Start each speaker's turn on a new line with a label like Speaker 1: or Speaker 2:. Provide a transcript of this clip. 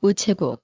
Speaker 1: 우체국.